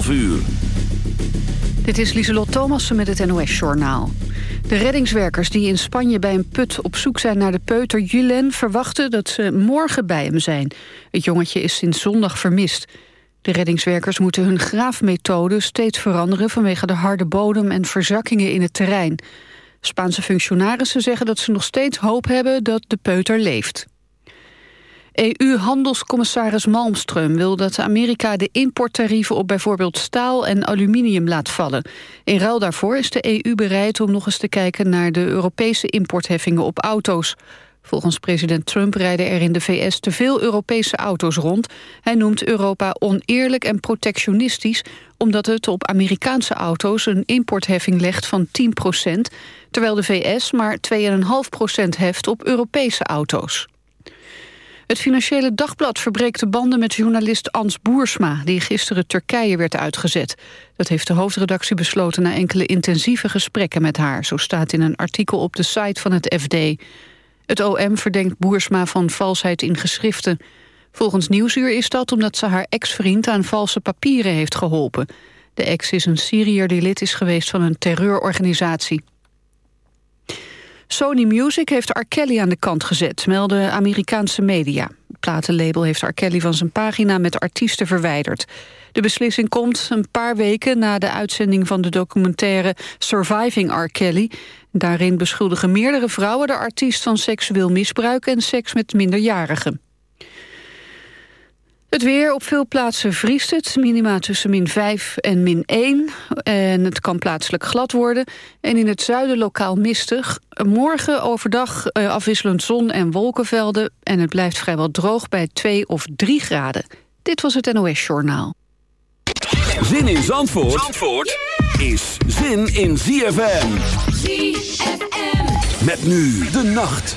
12 uur. Dit is Lieselot Thomassen met het NOS-journaal. De reddingswerkers die in Spanje bij een put op zoek zijn naar de peuter Julen... verwachten dat ze morgen bij hem zijn. Het jongetje is sinds zondag vermist. De reddingswerkers moeten hun graafmethode steeds veranderen... vanwege de harde bodem en verzakkingen in het terrein. Spaanse functionarissen zeggen dat ze nog steeds hoop hebben dat de peuter leeft. EU-handelscommissaris Malmström wil dat Amerika de importtarieven op bijvoorbeeld staal en aluminium laat vallen. In ruil daarvoor is de EU bereid om nog eens te kijken naar de Europese importheffingen op auto's. Volgens president Trump rijden er in de VS te veel Europese auto's rond. Hij noemt Europa oneerlijk en protectionistisch... omdat het op Amerikaanse auto's een importheffing legt van 10% terwijl de VS maar 2,5% heft op Europese auto's. Het Financiële Dagblad verbreekt de banden met journalist Ans Boersma... die gisteren Turkije werd uitgezet. Dat heeft de hoofdredactie besloten na enkele intensieve gesprekken met haar. Zo staat in een artikel op de site van het FD. Het OM verdenkt Boersma van valsheid in geschriften. Volgens Nieuwsuur is dat omdat ze haar ex-vriend aan valse papieren heeft geholpen. De ex is een Syriër die lid is geweest van een terreurorganisatie. Sony Music heeft R. Kelly aan de kant gezet, melden Amerikaanse media. Het platenlabel heeft R. Kelly van zijn pagina met artiesten verwijderd. De beslissing komt een paar weken na de uitzending van de documentaire Surviving R. Kelly. Daarin beschuldigen meerdere vrouwen de artiest van seksueel misbruik en seks met minderjarigen. Het weer, op veel plaatsen vriest het. Minima tussen min 5 en min 1. En het kan plaatselijk glad worden. En in het zuiden lokaal mistig. Morgen overdag eh, afwisselend zon en wolkenvelden. En het blijft vrijwel droog bij 2 of 3 graden. Dit was het NOS Journaal. Zin in Zandvoort, Zandvoort is zin in ZFM. ZFM. Met nu de nacht.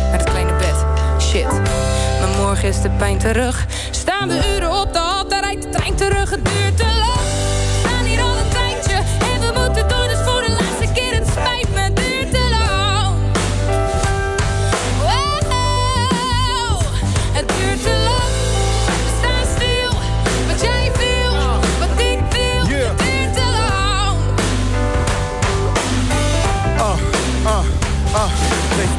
morgen is de pijn terug. Staan we uren op de hal, daar rijdt de trein terug.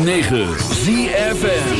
106.9 ZFN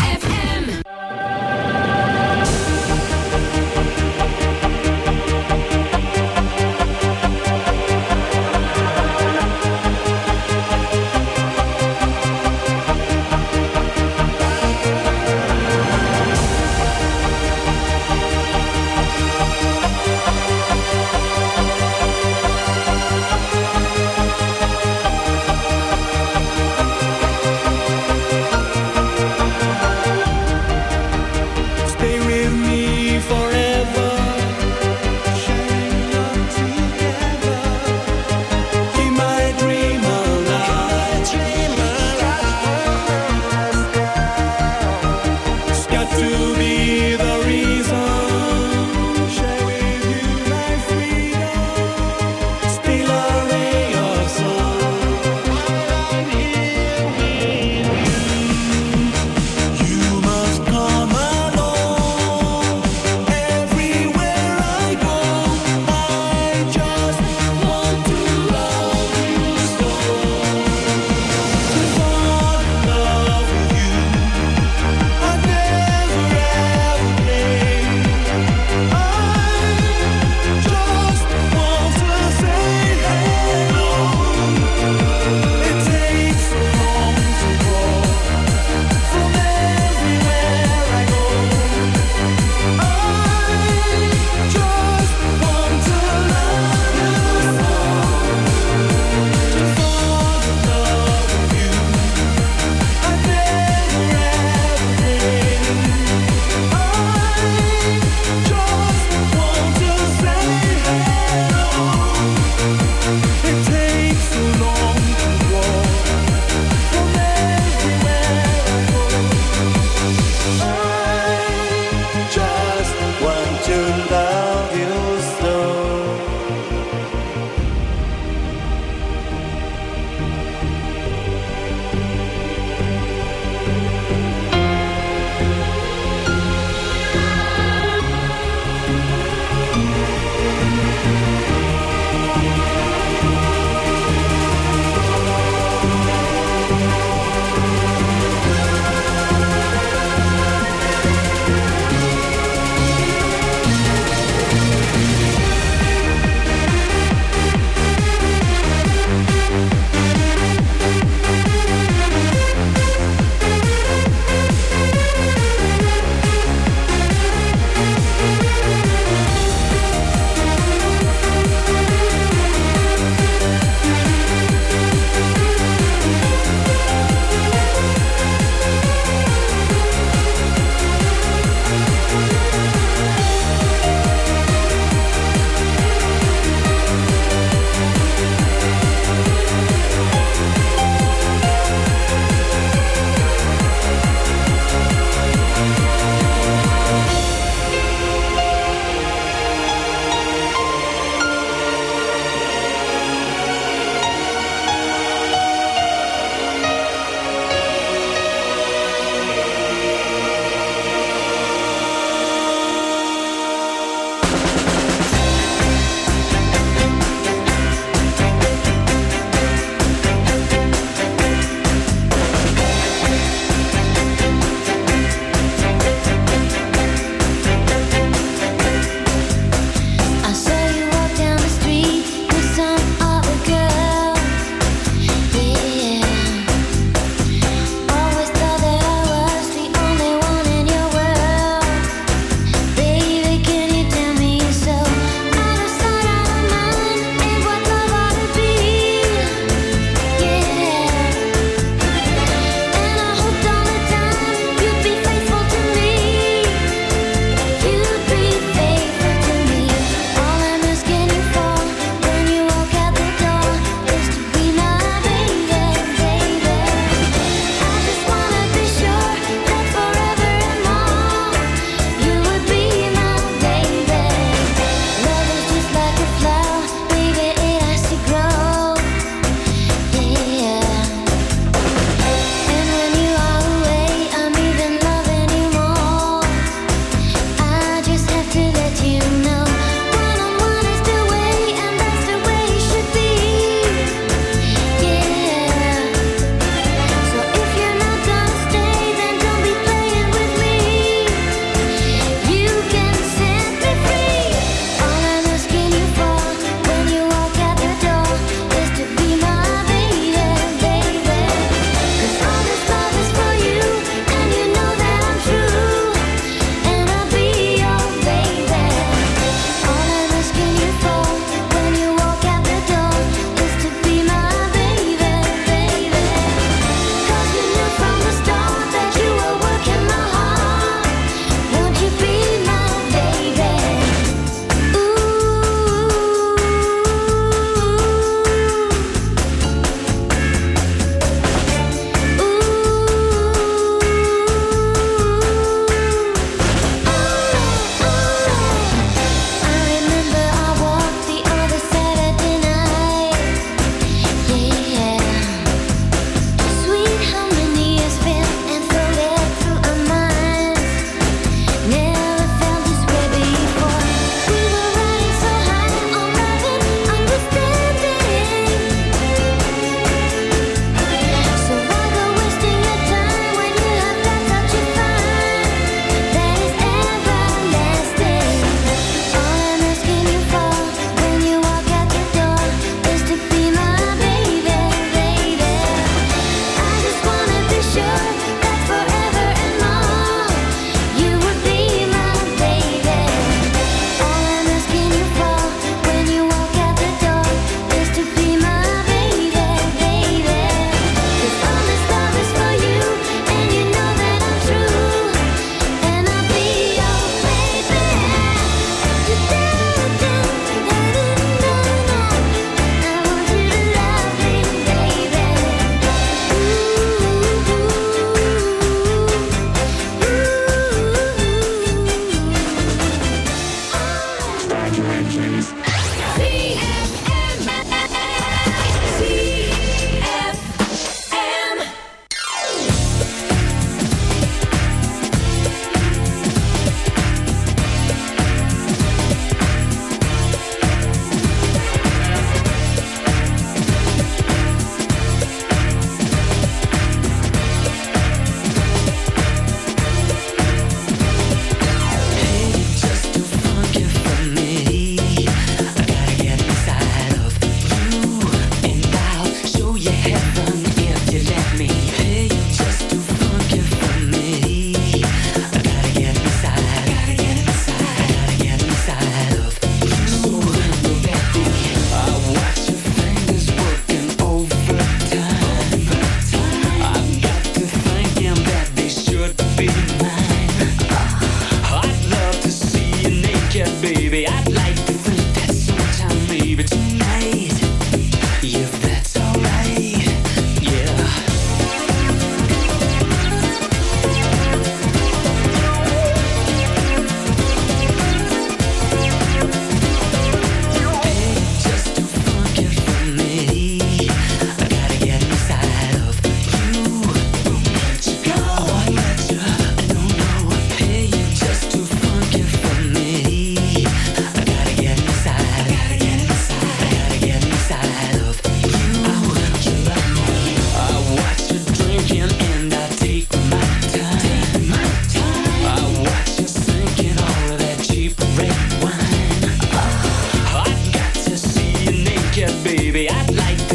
baby, I'd like to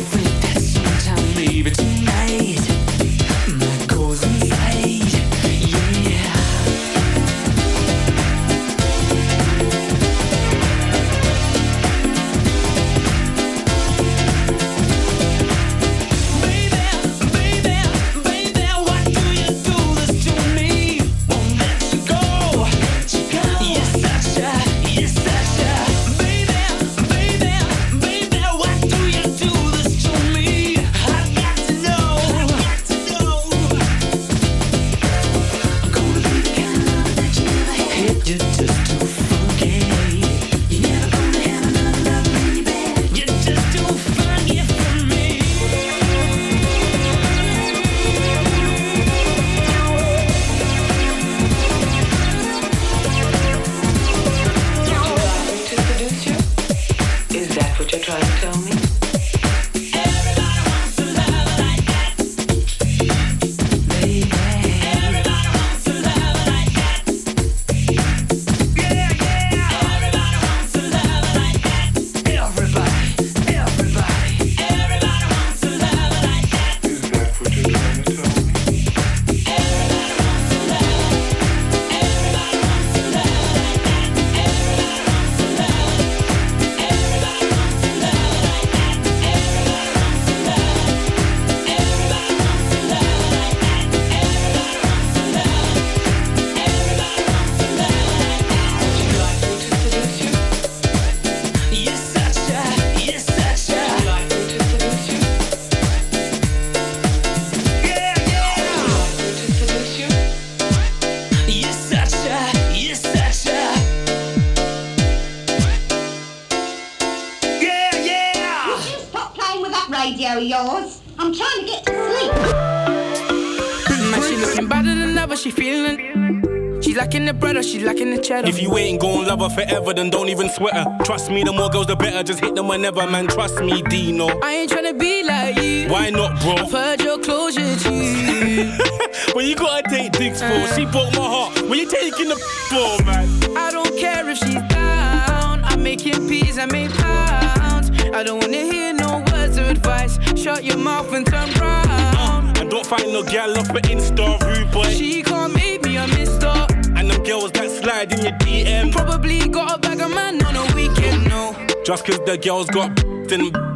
If you ain't gon' love her forever, then don't even sweat her. Trust me, the more girls, the better. Just hit them whenever, man. Trust me, Deno. I ain't tryna be like you. Why not, bro? I've heard your closure too. when you gotta take dicks for, she broke my heart. When you taking the for, man? I don't care if she's down. I'm making peas, I make pounds. I don't wanna hear no words of advice. Shut your mouth and turn round. Uh, and don't find no gal off for Insta, rude boy. She can't make me a mister. And them girls that slide in your DM. Probably got a bag of man on a weekend, no. Just cause the girls got then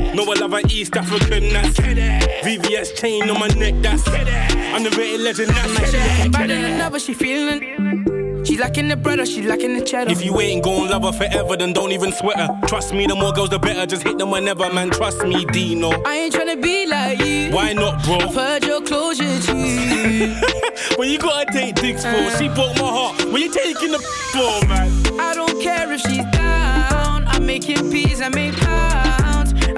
No, I love an East African, that's VVS chain on my neck, that's I'm the rated legend, that's My shit better than ever, she feeling she lacking the bread or she lacking the cheddar. If you ain't gon' love her forever, then don't even sweat her. Trust me, the more girls, the better. Just hit them whenever, man. Trust me, Deno. I ain't tryna be like you. Why not, bro? I've heard your closure too. when you gotta take dicks for, she broke my heart. When you taking the for, man? I don't care if she's down. I'm making peas, I make pounds.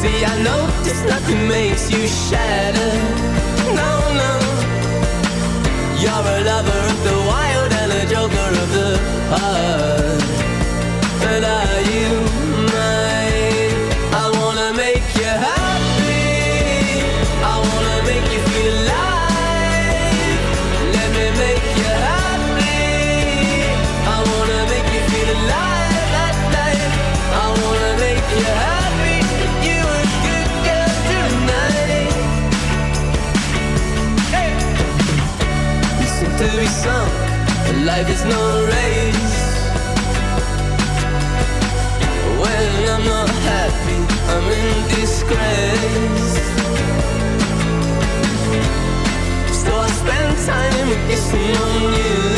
See, I notice nothing makes you shatter. No, no. You're a lover of the wild and a joker of the heart. Disgrace. So I spend time kissing on you.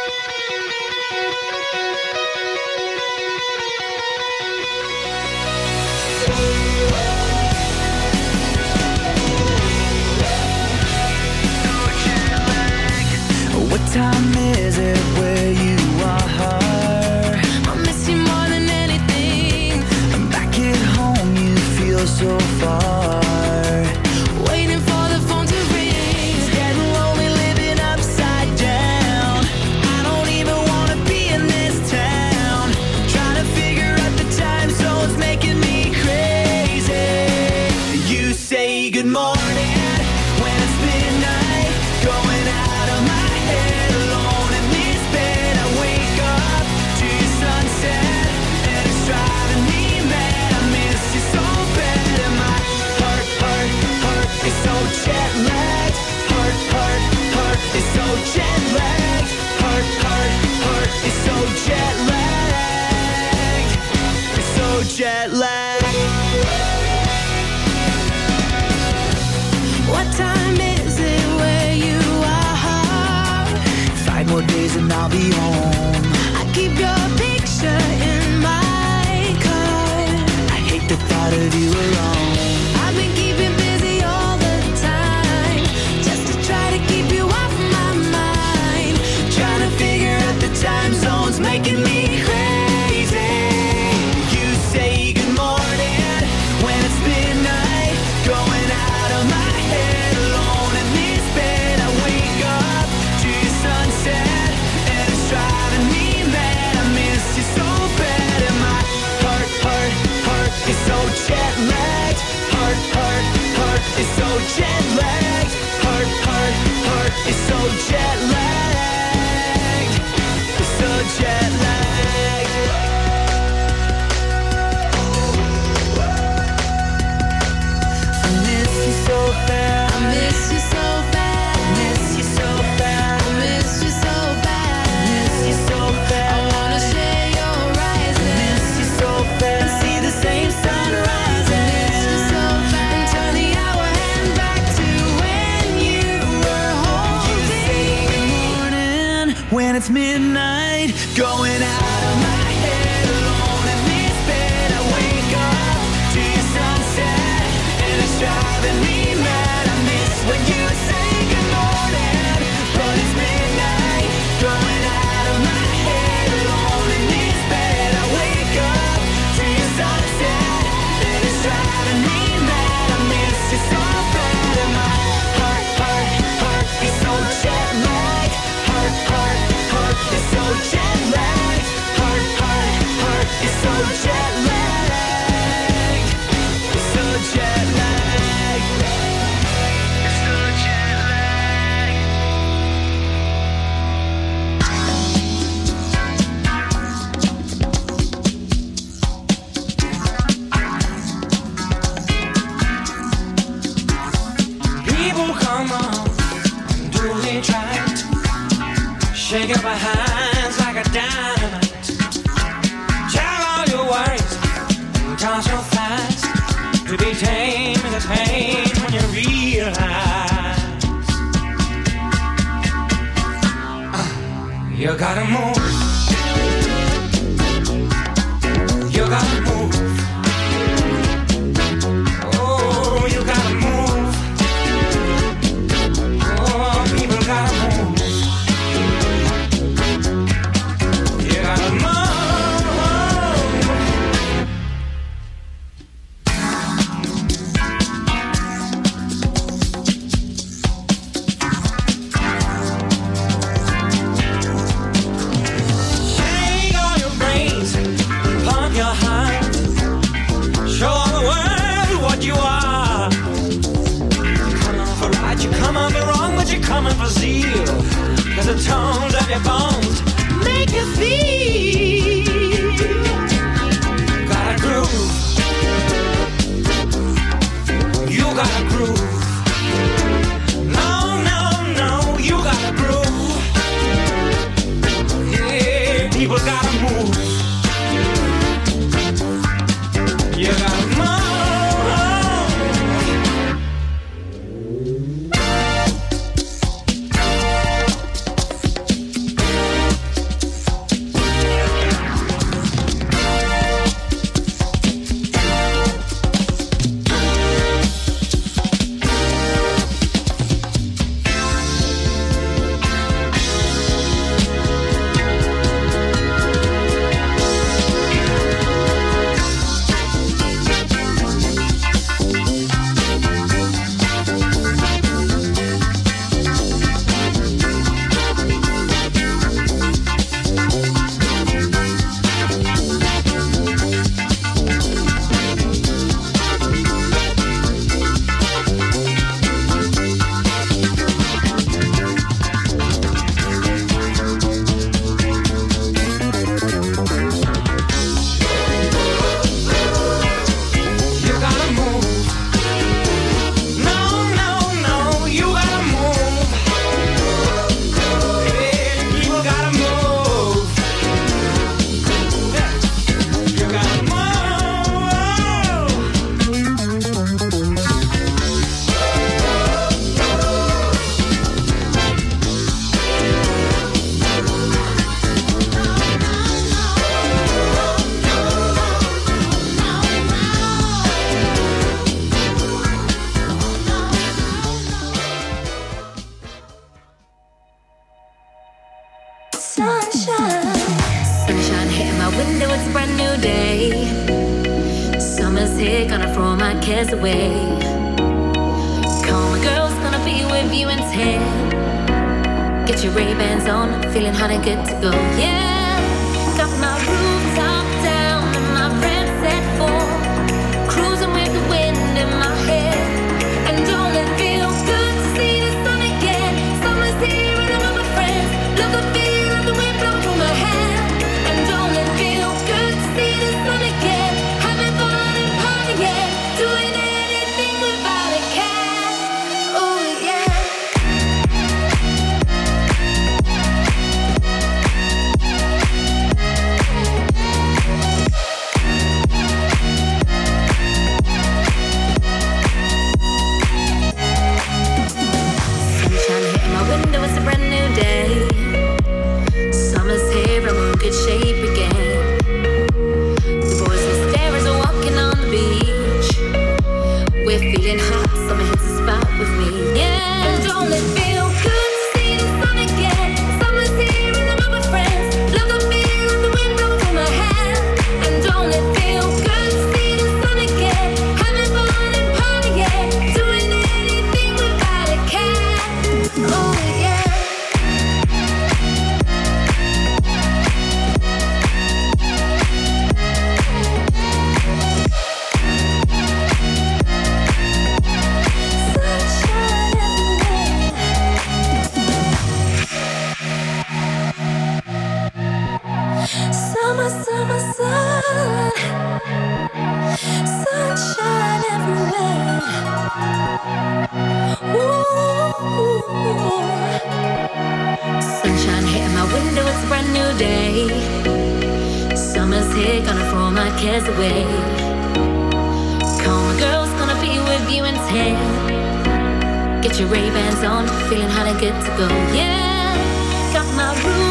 sunshine. Sunshine hitting my window, it's a brand new day. Summer's here, gonna throw my cares away. Call my girls, gonna be with you in ten. Get your Ray-Bans on, feeling hot and good to go, yeah. Cares away. Call my girl's gonna be with you in ten. Get your Ray-Bans on, feeling and good to go. Yeah, got my rooftop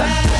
fast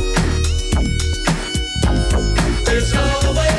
All the way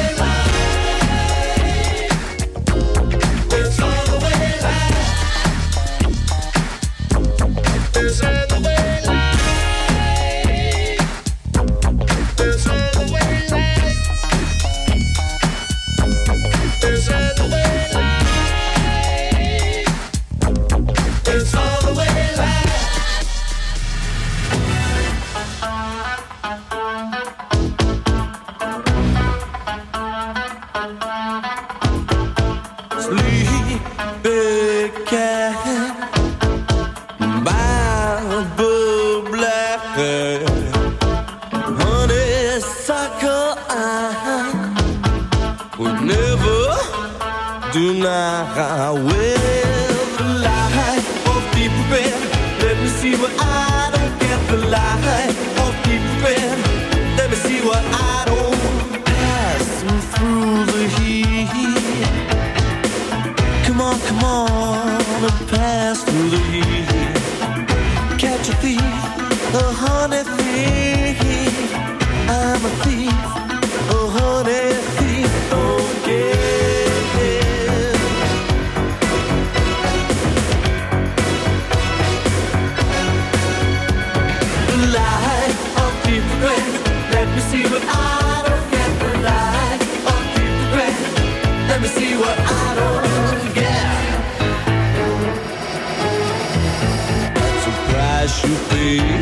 come on and pass through the heat. Catch a thief, a honey thief. I'm a thief, a honey You.